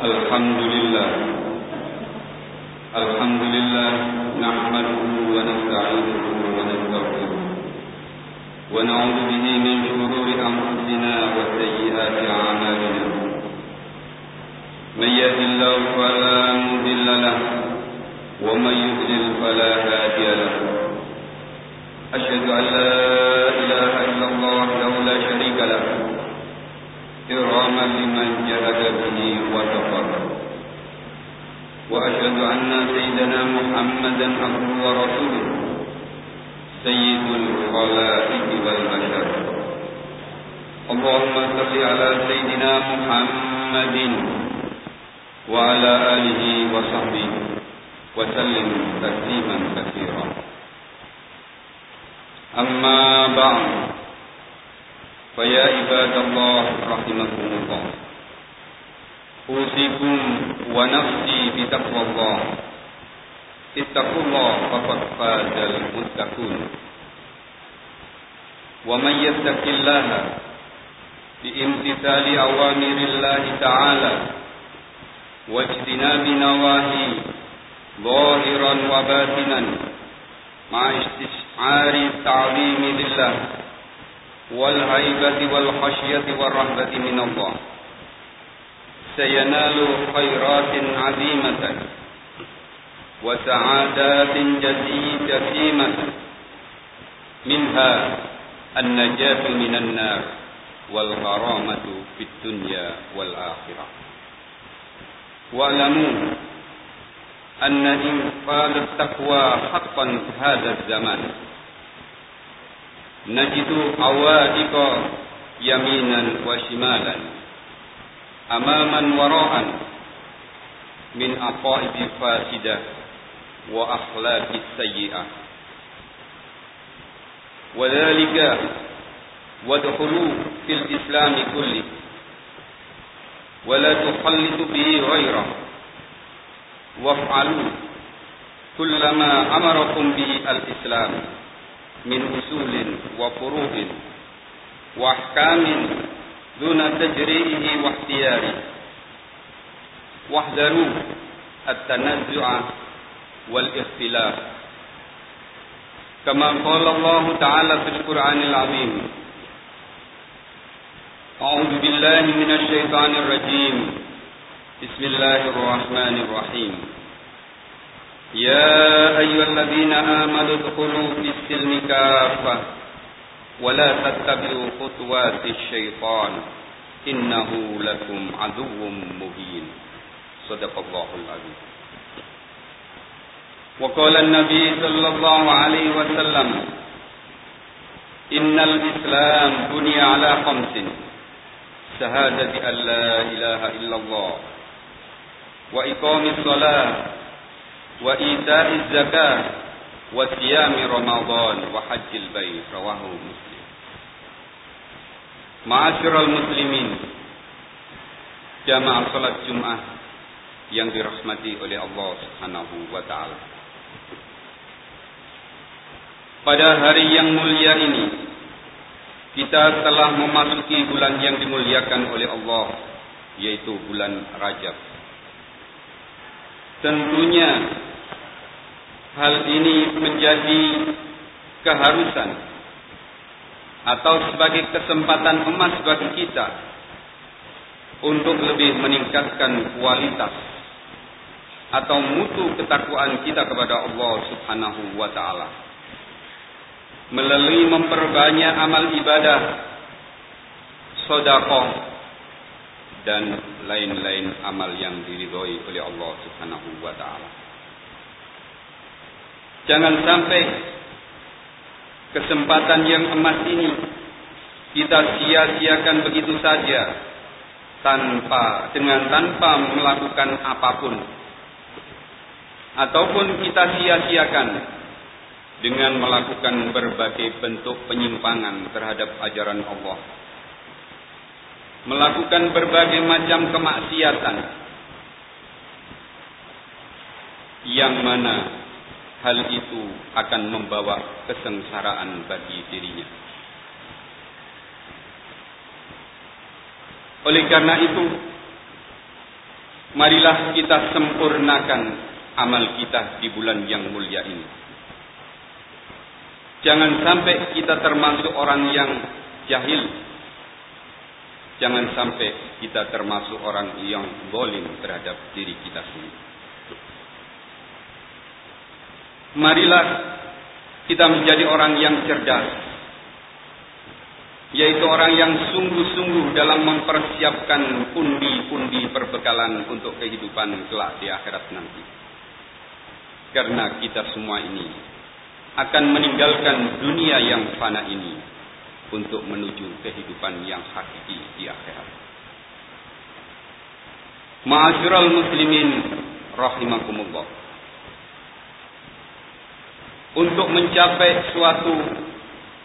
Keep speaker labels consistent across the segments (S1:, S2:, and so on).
S1: الحمد لله الحمد لله نحمده ونستعينه ونستغفره. ونعوذ به من شرور أنفسنا وسيئات أعمالنا. من يهد الله فلا مضل له ومن يضلل فلا هادي له. أشهد أن لا إله إلا الله وحده لا شريك له. إكراما لمن جهد به وكفر. وأشهد أن سيدنا محمدا عبده ورسوله سيد الخلائق والبشر. اللهم صل على سيدنا محمد وعلى آله وصحبه وسلم تسليما كثيرا. أما بعد فيا عباد الله رحمكم الله أوصيكم ونفسي بتقوى الله اتقوا الله فقد فاز المتقون ومن يتق الله بامتثال أوامر الله تعالى واجتناب نواهي ظاهرا وباطنا مع استشعار التعظيم لله والهيبة والخشية والرهبة من الله. سينال خيرات عظيمة وسعادات جسيمة منها النجاة من النار والغرامة في الدنيا والآخرة. واعلموا أن إنفاذ التقوى حقا هذا الزمان. نجد عوائق يمينا وشمالا أماما وراء من عقائد فاسدة وأخلاق السيئة وذلك وادخلوا في الإسلام كله ولا تخلط به غيره. وافعلوا كل ما أمركم به الإسلام. من أصول وفروع وأحكام دون تجريئه واختياره. واحذروا التنزع والاختلاف. كما قال الله تعالى في القرآن العظيم أعوذ بالله من الشيطان الرجيم. بسم الله الرحمن الرحيم. يا أيها الذين آمنوا ادخلوا في السلم كافة ولا تتبعوا خطوات الشيطان إنه لكم عدو مبين. صدق الله العظيم. وقال النبي صلى الله عليه وسلم إن الإسلام بني على خمس شهادة أن لا إله إلا الله وإقام الصلاة wa ita'iz zakah wa siyami ramadhan wa hajjil bait rawahu muslim. Ma'asyiral muslimin jamaah salat Jumat yang dirahmati oleh Allah Subhanahu wa taala. Pada hari yang mulia ini kita telah memasuki bulan yang dimuliakan oleh Allah yaitu bulan Rajab. Tentunya hal ini menjadi keharusan atau sebagai kesempatan emas bagi kita untuk lebih meningkatkan kualitas atau mutu ketakwaan kita kepada Allah Subhanahu wa taala melalui memperbanyak amal ibadah, sedekah dan lain-lain amal yang diridhoi oleh Allah Subhanahu wa taala. Jangan sampai kesempatan yang emas ini kita sia-siakan begitu saja tanpa dengan tanpa melakukan apa pun. Ataupun kita sia-siakan dengan melakukan berbagai bentuk penyimpangan terhadap ajaran Allah. Melakukan berbagai macam kemaksiatan. Yang mana hal itu akan membawa kesengsaraan bagi dirinya. Oleh karena itu, Marilah kita sempurnakan amal kita di bulan yang mulia ini. Jangan sampai kita termasuk orang yang jahil. Jangan sampai kita termasuk orang yang bolim terhadap diri kita sendiri. Marilah kita menjadi orang yang cerdas. Yaitu orang yang sungguh-sungguh dalam mempersiapkan pundi-pundi perbekalan untuk kehidupan kelak di akhirat nanti. Karena kita semua ini akan meninggalkan dunia yang fana ini untuk menuju kehidupan yang hakiki di akhirat. Ma'asyiral muslimin rahimakumullah. Untuk mencapai suatu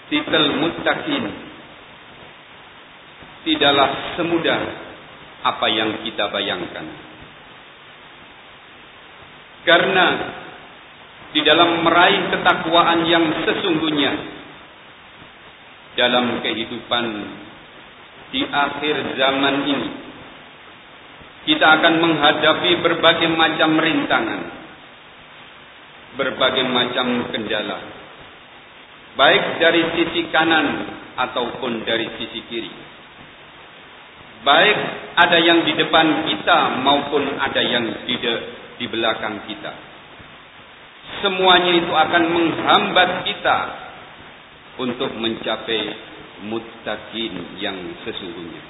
S1: titel muttaqin tidaklah semudah apa yang kita bayangkan. Karena di dalam meraih ketakwaan yang sesungguhnya dalam kehidupan di akhir zaman ini kita akan menghadapi berbagai macam rintangan berbagai macam kendala. Baik dari sisi kanan ataupun dari sisi kiri. Baik ada yang di depan kita maupun ada yang di, de, di belakang kita. Semuanya itu akan menghambat kita untuk mencapai muttaqin yang sesungguhnya.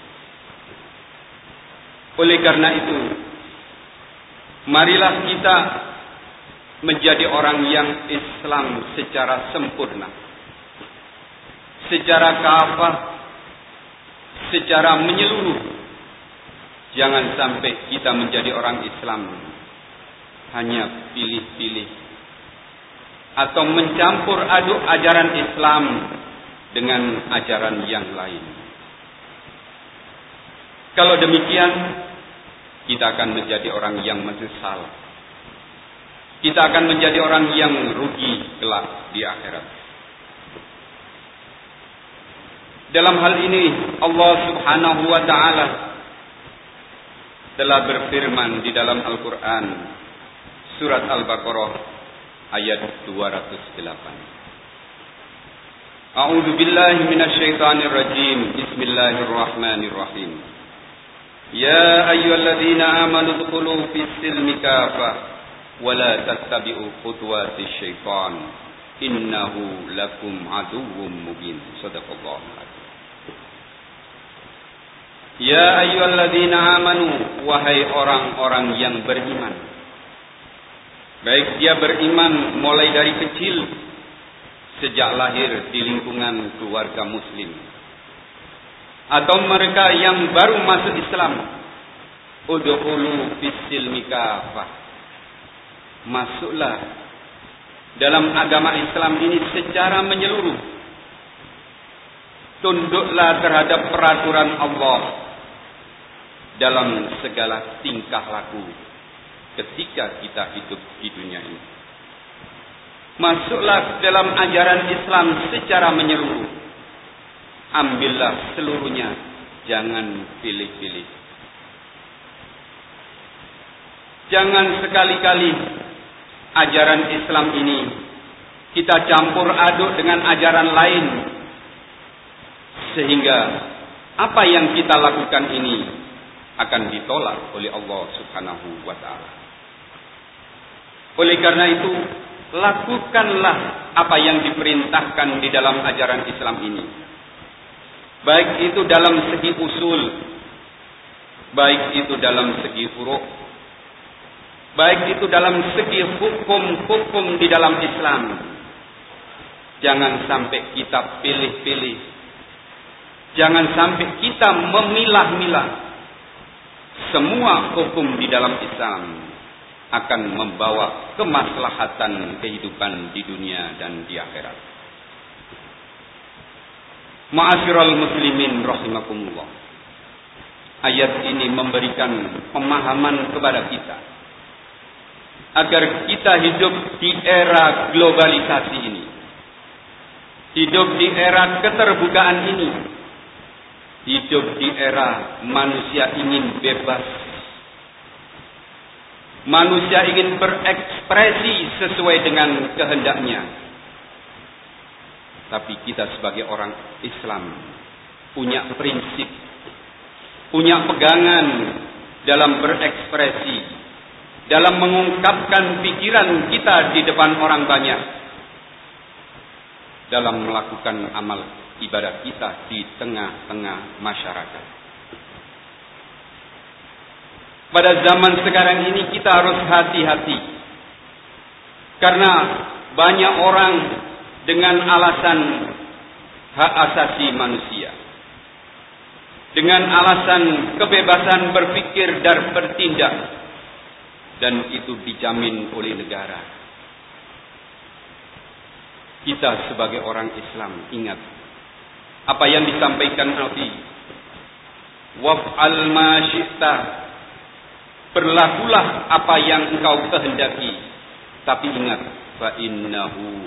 S1: Oleh karena itu, marilah kita menjadi orang yang Islam secara sempurna. Secara kafah, secara menyeluruh. Jangan sampai kita menjadi orang Islam hanya pilih-pilih atau mencampur aduk ajaran Islam dengan ajaran yang lain. Kalau demikian, kita akan menjadi orang yang menyesal. Kita akan menjadi orang yang rugi kelak di akhirat. Dalam hal ini Allah Subhanahu wa taala telah berfirman di dalam Al-Qur'an surat Al-Baqarah ayat 208. A'udzu billahi minasyaitonir rajim. Bismillahirrahmanirrahim. Ya ayyuhalladzina amanu dkhulu fis silmi kafah wa la tattabi'u khutuwatis syaitan. Innahu lakum aduwwum mubin. Sadaqallahu alazim. Ya ayyuhalladzina amanu wahai orang-orang yang beriman Baik dia beriman mulai dari kecil sejak lahir di lingkungan keluarga muslim atau mereka yang baru masuk Islam udhulu fisil mikafah masuklah dalam agama Islam ini secara menyeluruh tunduklah terhadap peraturan Allah dalam segala tingkah laku ketika kita hidup di dunia ini. Masuklah dalam ajaran Islam secara menyeluruh. Ambillah seluruhnya, jangan pilih-pilih. Jangan sekali-kali ajaran Islam ini kita campur aduk dengan ajaran lain sehingga apa yang kita lakukan ini akan ditolak oleh Allah Subhanahu wa taala. Oleh karena itu, lakukanlah apa yang diperintahkan di dalam ajaran Islam ini. Baik itu dalam segi usul, baik itu dalam segi huruf, baik itu dalam segi hukum-hukum di dalam Islam. Jangan sampai kita pilih-pilih. Jangan sampai kita memilah-milah semua hukum di dalam Islam akan membawa kemaslahatan kehidupan di dunia dan di akhirat. Ma'asyiral muslimin rahimakumullah. Ayat ini memberikan pemahaman kepada kita agar kita hidup di era globalisasi ini. Hidup di era keterbukaan ini. Hidup di era manusia ingin bebas Manusia ingin berekspresi sesuai dengan kehendaknya. Tapi kita sebagai orang Islam punya prinsip, punya pegangan dalam berekspresi, dalam mengungkapkan pikiran kita di depan orang banyak, dalam melakukan amal ibadah kita di tengah-tengah masyarakat. Pada zaman sekarang ini kita harus hati-hati. Karena banyak orang dengan alasan hak asasi manusia. Dengan alasan kebebasan berpikir dan bertindak. Dan itu dijamin oleh negara. Kita sebagai orang Islam ingat. Apa yang disampaikan Nabi. Waf'al ma Berlakulah apa yang engkau kehendaki. Tapi ingat, fa innahu.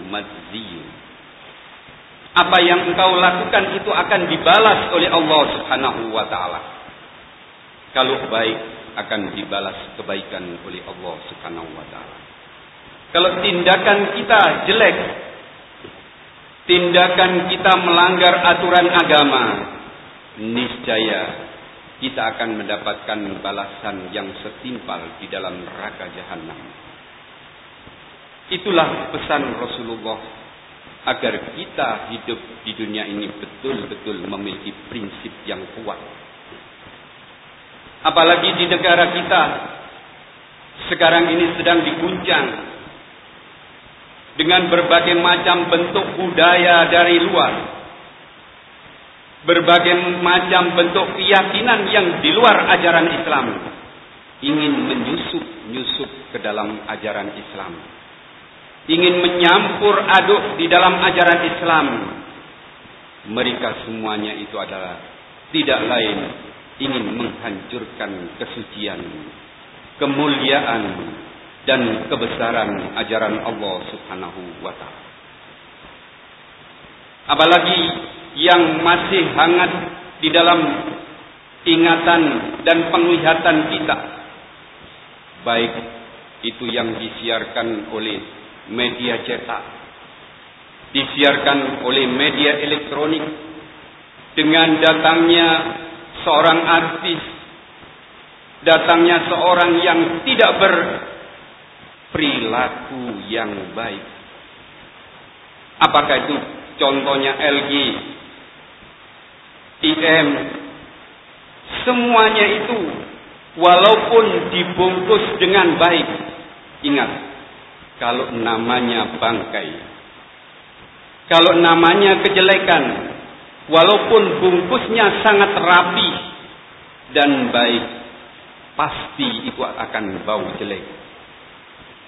S1: Apa yang engkau lakukan itu akan dibalas oleh Allah Subhanahu wa taala. Kalau baik akan dibalas kebaikan oleh Allah Subhanahu wa taala. Kalau tindakan kita jelek, tindakan kita melanggar aturan agama, niscaya kita akan mendapatkan balasan yang setimpal di dalam neraka jahanam. Itulah pesan Rasulullah agar kita hidup di dunia ini betul-betul memiliki prinsip yang kuat. Apalagi di negara kita sekarang ini sedang diguncang dengan berbagai macam bentuk budaya dari luar berbagai macam bentuk keyakinan yang di luar ajaran Islam ingin menyusup-nyusup ke dalam ajaran Islam ingin menyampur aduk di dalam ajaran Islam. Mereka semuanya itu adalah tidak lain ingin menghancurkan kesucian kemuliaan dan kebesaran ajaran Allah Subhanahu wa taala apalagi yang masih hangat di dalam ingatan dan penglihatan kita. Baik itu yang disiarkan oleh media cetak, disiarkan oleh media elektronik, dengan datangnya seorang artis, datangnya seorang yang tidak berperilaku yang baik. Apakah itu contohnya LG IM semuanya itu walaupun dibungkus dengan baik ingat kalau namanya bangkai kalau namanya kejelekan walaupun bungkusnya sangat rapi dan baik pasti itu akan bau jelek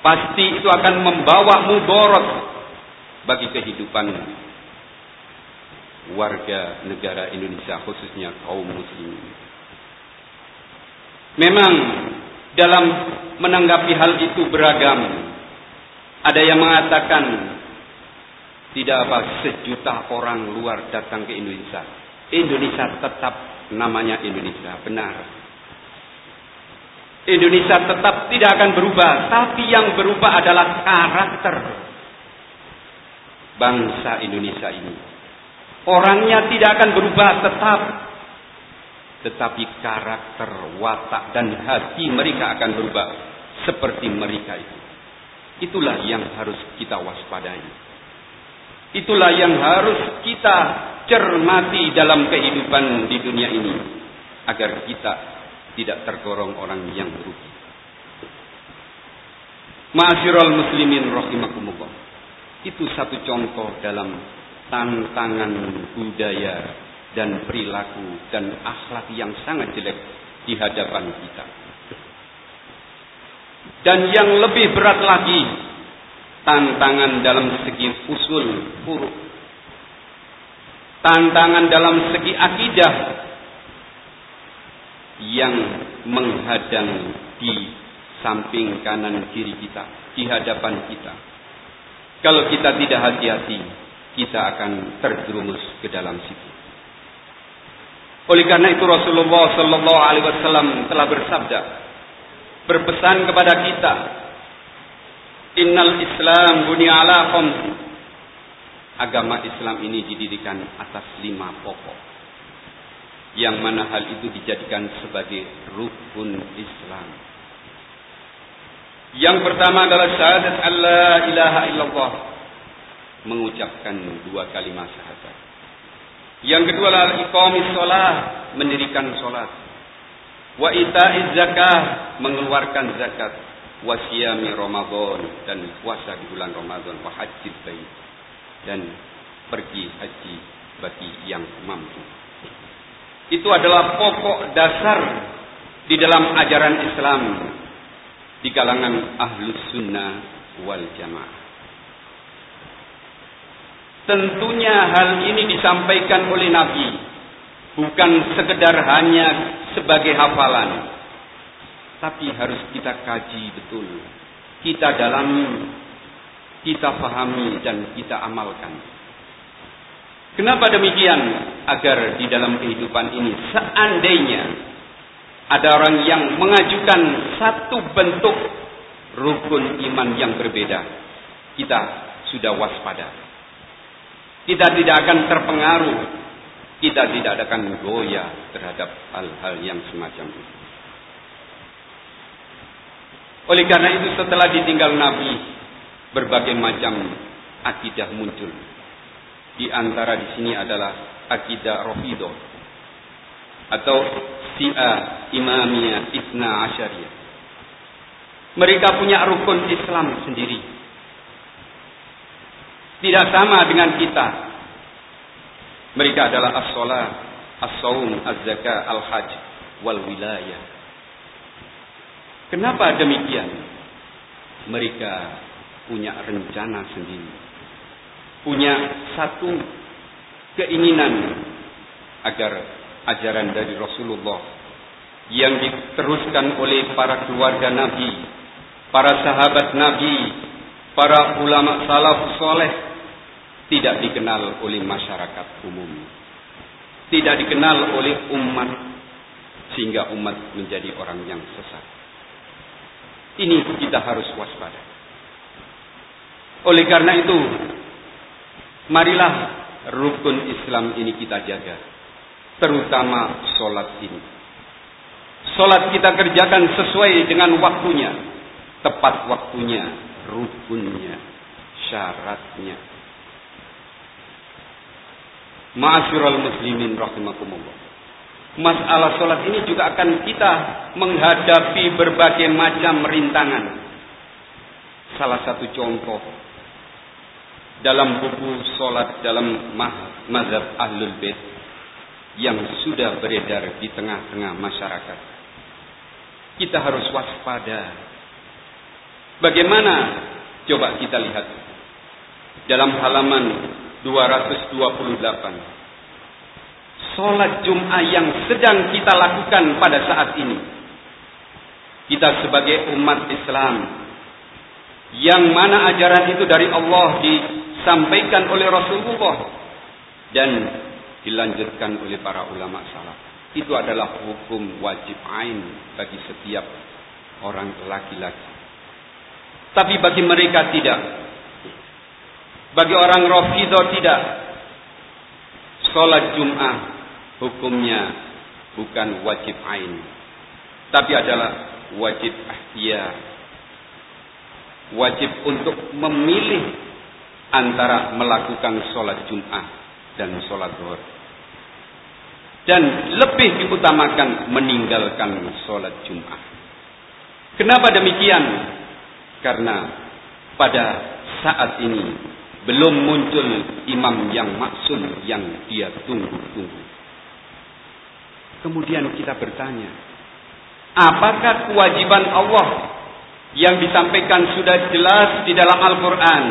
S1: pasti itu akan membawa mudarat bagi kehidupan warga negara Indonesia khususnya kaum muslimin. Memang dalam menanggapi hal itu beragam. Ada yang mengatakan tidak apa sejuta orang luar datang ke Indonesia. Indonesia tetap namanya Indonesia, benar. Indonesia tetap tidak akan berubah, tapi yang berubah adalah karakter bangsa Indonesia ini. Orangnya tidak akan berubah tetap. Tetapi karakter, watak, dan hati mereka akan berubah. Seperti mereka itu. Itulah yang harus kita waspadai. Itulah yang harus kita cermati dalam kehidupan di dunia ini. Agar kita tidak tergorong orang yang rugi. Ma'asyiral muslimin rahimakumullah. Itu satu contoh dalam tantangan budaya dan perilaku dan akhlak yang sangat jelek di hadapan kita. Dan yang lebih berat lagi, tantangan dalam segi usul buruk. Tantangan dalam segi akidah yang menghadang di samping kanan kiri kita, di hadapan kita. Kalau kita tidak hati-hati, kita akan terjerumus ke dalam situ. Oleh karena itu Rasulullah Wasallam telah bersabda, berpesan kepada kita Innal Islam bunya ala Agama Islam ini didirikan atas lima pokok. Yang mana hal itu dijadikan sebagai rukun Islam. Yang pertama adalah syahadat Allah ilaha illallah. Mengucapkan dua kalimat syahadat. Yang kedua adalah iqamis sholat. Mendirikan sholat. Wa ita'iz zakah. Mengeluarkan zakat. Wa siyami Ramadan. Dan puasa di bulan Ramadan. Wa hajjid bait dan pergi haji bagi yang mampu. Itu adalah pokok dasar di dalam ajaran Islam di kalangan ahlus sunnah wal jamaah. Tentunya hal ini disampaikan oleh Nabi bukan sekedar hanya sebagai hafalan, tapi harus kita kaji betul, kita dalami kita pahami dan kita amalkan. Kenapa demikian? Agar di dalam kehidupan ini seandainya ada orang yang mengajukan satu bentuk rukun iman yang berbeda, kita sudah waspada. Kita tidak akan terpengaruh, kita tidak akan goyah terhadap hal-hal yang semacam itu. Oleh karena itu setelah ditinggal Nabi berbagai macam akidah muncul. Di antara di sini adalah akidah Rafidah atau Syiah Imamiyah Isna Asyariyah. Mereka punya rukun Islam sendiri. Tidak sama dengan kita. Mereka adalah as-salat, as-saum, az-zakah, al-hajj, wal wilayah. Kenapa demikian? Mereka punya rencana sendiri. Punya satu keinginan agar ajaran dari Rasulullah yang diteruskan oleh para keluarga Nabi, para sahabat Nabi, para ulama salaf soleh tidak dikenal oleh masyarakat umum. Tidak dikenal oleh umat sehingga umat menjadi orang yang sesat. Ini kita harus waspada. Oleh karena itu, marilah rukun Islam ini kita jaga. Terutama sholat ini. Sholat kita kerjakan sesuai dengan waktunya. Tepat waktunya, rukunnya, syaratnya. Ma'asyiral muslimin rahimakumullah. Masalah sholat ini juga akan kita menghadapi berbagai macam rintangan. Salah satu contoh dalam buku solat dalam mazhab ahlul bait yang sudah beredar di tengah-tengah masyarakat. Kita harus waspada. Bagaimana? Coba kita lihat. Dalam halaman 228. Solat Jum'ah yang sedang kita lakukan pada saat ini. Kita sebagai umat Islam. Yang mana ajaran itu dari Allah di disampaikan oleh Rasulullah dan dilanjutkan oleh para ulama salaf. Itu adalah hukum wajib ain bagi setiap orang laki-laki. Tapi bagi mereka tidak. Bagi orang Rafidah tidak. Salat Jum'ah hukumnya bukan wajib ain. Tapi adalah wajib ihtiyar. Wajib untuk memilih antara melakukan sholat Jum'ah dan sholat zuhur. Dan lebih diutamakan meninggalkan sholat Jum'ah. Kenapa demikian? Karena pada saat ini belum muncul imam yang maksum yang dia tunggu-tunggu. Kemudian kita bertanya, apakah kewajiban Allah yang disampaikan sudah jelas di dalam Al-Quran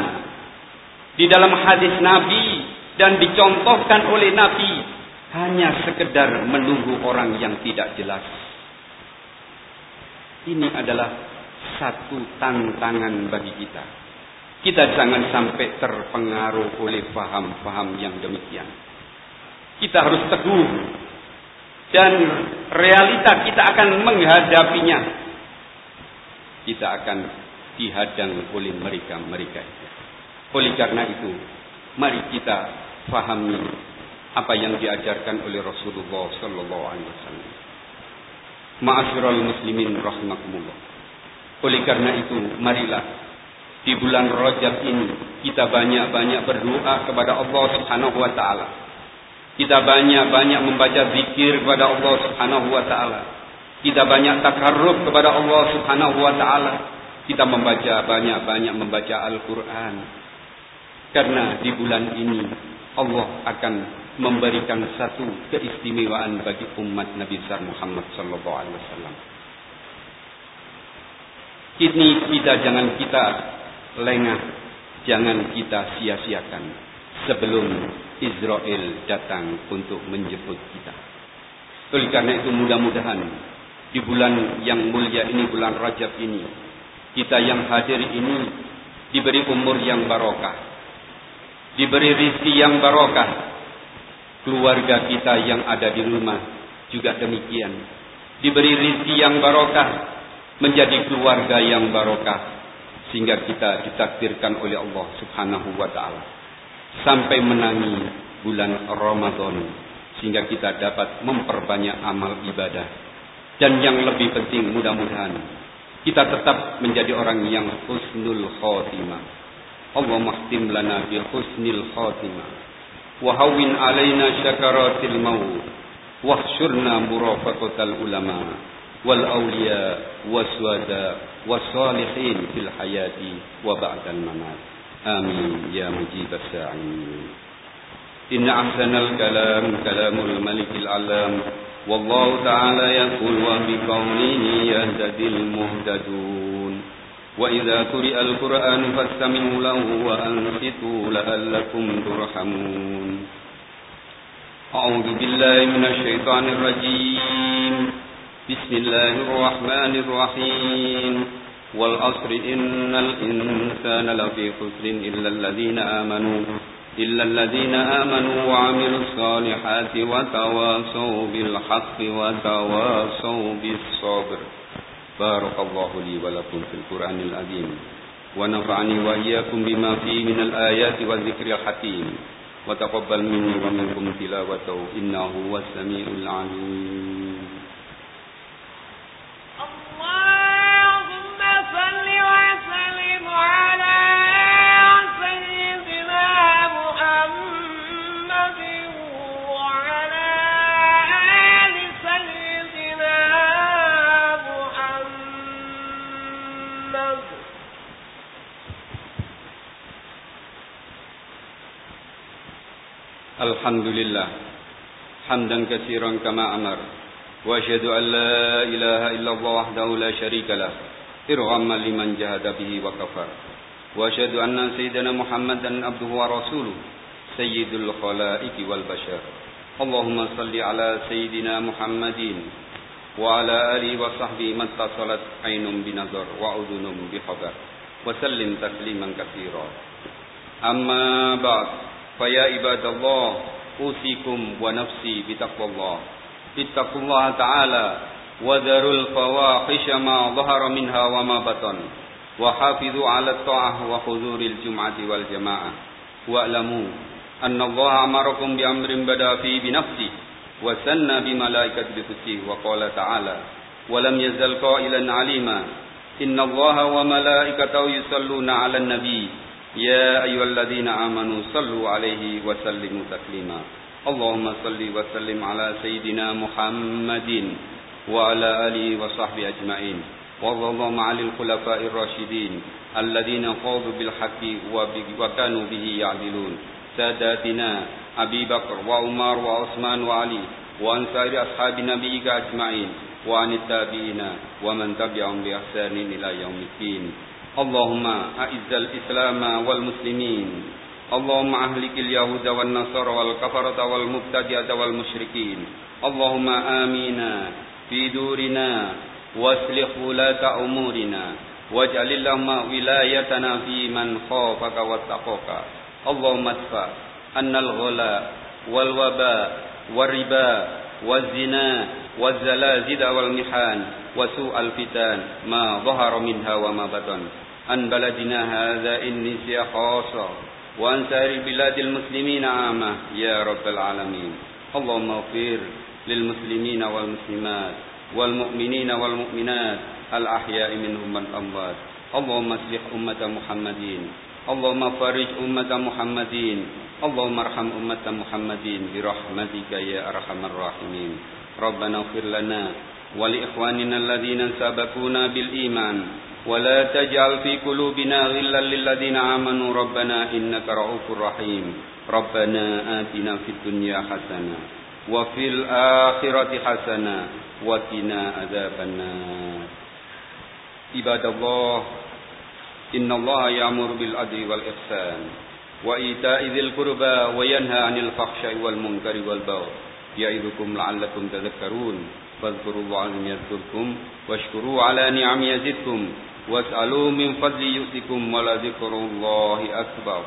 S1: di dalam hadis Nabi dan dicontohkan oleh Nabi hanya sekedar menunggu orang yang tidak jelas. Ini adalah satu tantangan bagi kita. Kita jangan sampai terpengaruh oleh paham-paham yang demikian. Kita harus teguh dan realita kita akan menghadapinya. kita akan dihadang oleh mereka-mereka itu. Oleh karena itu, mari kita fahami apa yang diajarkan oleh Rasulullah sallallahu alaihi wasallam. Ma'asyiral muslimin rahimakumullah. Oleh karena itu, marilah di bulan Rajab ini kita banyak-banyak berdoa kepada Allah Subhanahu wa taala. Kita banyak-banyak membaca zikir kepada Allah Subhanahu wa taala. Kita banyak takarruf kepada Allah Subhanahu wa taala. Kita membaca banyak-banyak membaca Al-Qur'an. Karena di bulan ini Allah akan memberikan satu keistimewaan bagi umat Nabi besar Muhammad sallallahu alaihi wasallam. Ini kita jangan kita lengah, jangan kita sia-siakan sebelum Israel datang untuk menjemput kita. Oleh karena itu mudah-mudahan di bulan yang mulia ini, bulan Rajab ini, kita yang hadir ini diberi umur yang barokah, diberi rizki yang barokah, keluarga kita yang ada di rumah juga demikian. Diberi rizki yang barokah, menjadi keluarga yang barokah, sehingga kita ditakdirkan oleh Allah subhanahu wa ta'ala sampai menangi bulan Ramadan sehingga kita dapat memperbanyak amal ibadah. Dan yang lebih penting mudah-mudahan kita tetap menjadi orang yang husnul khotimah. Allah khtim lana bi husnil khotimah. Wahawin alaina syakaratil maut. Wahsyurna murafaqatal ulama wal awliya waswada wasalihin fil hayati wa ba'dal mamat. آمين يا مجيب الساعين إن أحسن الكلام كلام الملك العلام والله تعالى يقول وبقوله يهتدي المهتدون وإذا قرئ القرآن فاستمعوا له وأنصتوا لعلكم ترحمون. أعوذ بالله من الشيطان الرجيم. بسم الله الرحمن الرحيم. والعصر إن الإنسان لفي خسر إلا الذين آمنوا إلا الذين آمنوا وعملوا الصالحات وتواصوا بالحق وتواصوا بالصبر. بارك الله لي ولكم في القرآن العظيم ونفعني وإياكم بما فيه من الآيات والذكر الحكيم. وتقبل مني ومنكم تلاوته إنه هو السميع العليم
S2: اللهم صل وسلم على
S1: الحمد لله. حمدا كثيرا كما أمر. وأشهد أن لا إله إلا الله وحده لا شريك له. إرغما لمن جهد به وكفر وأشهد أن سيدنا محمدا عبده ورسوله سيد الخلائق والبشر. اللهم صل على سيدنا محمد وعلى آله وصحبه ما اتصلت عين بنظر وأذن بخبر. وسلم تسليما كثيرا. أما بعد فيا عباد الله أوصيكم ونفسي بتقوى الله. اتقوا الله تعالى وذروا الفواحش ما ظهر منها وما بطن. وحافظوا على الطاعة وحضور الجمعة والجماعة. واعلموا أن الله أمركم بأمر بدأ فيه بنفسه وسن بملائكة بقدسه وقال تعالى ولم يزل قائلا عليما إن الله وملائكته يصلون على النبي. يا أيها الذين آمنوا صلوا عليه وسلموا تسليما. اللهم صل وسلم على سيدنا محمد. وعلى آله وصحبه أجمعين. وارض اللهم عن الخلفاء الراشدين الذين قاضوا بالحق وكانوا به يعدلون. ساداتنا أبي بكر وعمر وعثمان وعلي وعن سائر أصحاب نبيك أجمعين وعن التابعين ومن تبعهم بإحسان إلى يوم الدين. اللهم أعز الإسلام والمسلمين. اللهم أهلك اليهود والنصارى والكفرة والمبتدئة والمشركين. اللهم آمينا في دورنا واصلح ولاة أمورنا واجعل اللهم ولايتنا في من خافك واتقاك اللهم ادفع أن الغلاء والوباء والربا والزنا والزلازل والمحان وسوء الفتن ما ظهر منها وما بطن. عن بلدنا هذا النسيا خاصة. وعن سائر بلاد المسلمين عامة يا رب العالمين. اللهم اغفر للمسلمين والمسلمات والمؤمنين والمؤمنات الأحياء منهم والأموات. اللهم اصلح أمة محمدين. اللهم فرج أمة محمدين. اللهم ارحم أمة محمدين برحمتك يا أرحم الراحمين. ربنا اغفر لنا ولإخواننا الذين سبقونا بالإيمان. ولا تجعل في قلوبنا غلا للذين آمنوا. ربنا إنك رؤوف رحيم. ربنا آتنا في الدنيا حسنة وفي الآخرة حسنة وقنا عذاب النار. عباد الله إن الله يأمر بالعدل والإحسان وإيتاء ذي القربى وينهى عن الفحشاء والمنكر والبغي. يعظكم لعلكم تذكرون. فاذكروا الله يذكركم واشكروا على نعم يزدكم. واسألوا من فضل يؤتكم ولذكر الله أكبر.